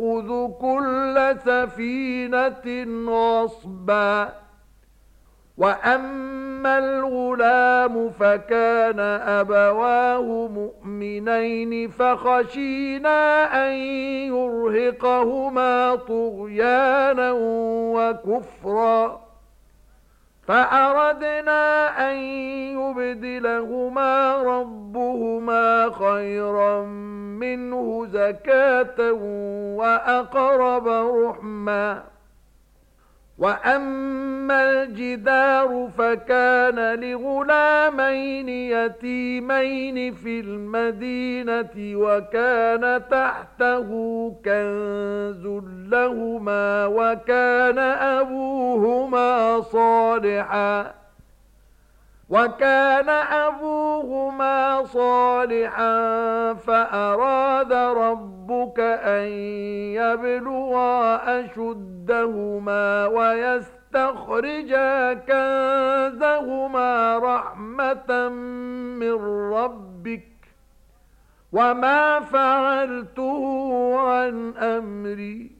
تأخذ كل سفينة عصبا وأما الغلام فكان أبواه مؤمنين فخشينا أن يرهقهما طغيانا وكفرا. فأردنا أن يبدلهما ربهما خيرا منه زكاة وأقرب رحما وأما الجدار فكان لغلامين يتيمين في المدينة وكان تحته كنز لهما وكان أبوهما صالحا. وكان أبوهما كلهما صالحا فأراد ربك أن يبلغا أشدهما ويستخرجا كنزهما رحمة من ربك وما فعلته عن أمري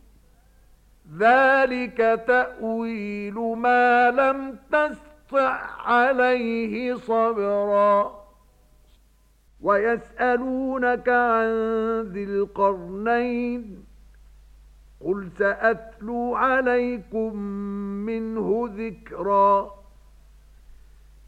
ذلك تأويل ما لم تستطع عليه صبرا وَيَسْأَلُونَكَ عَن ذِي الْقَرْنَيْنِ قُلْ سَأَتْلُو عَلَيْكُمْ مِنْهُ ذِكْرًا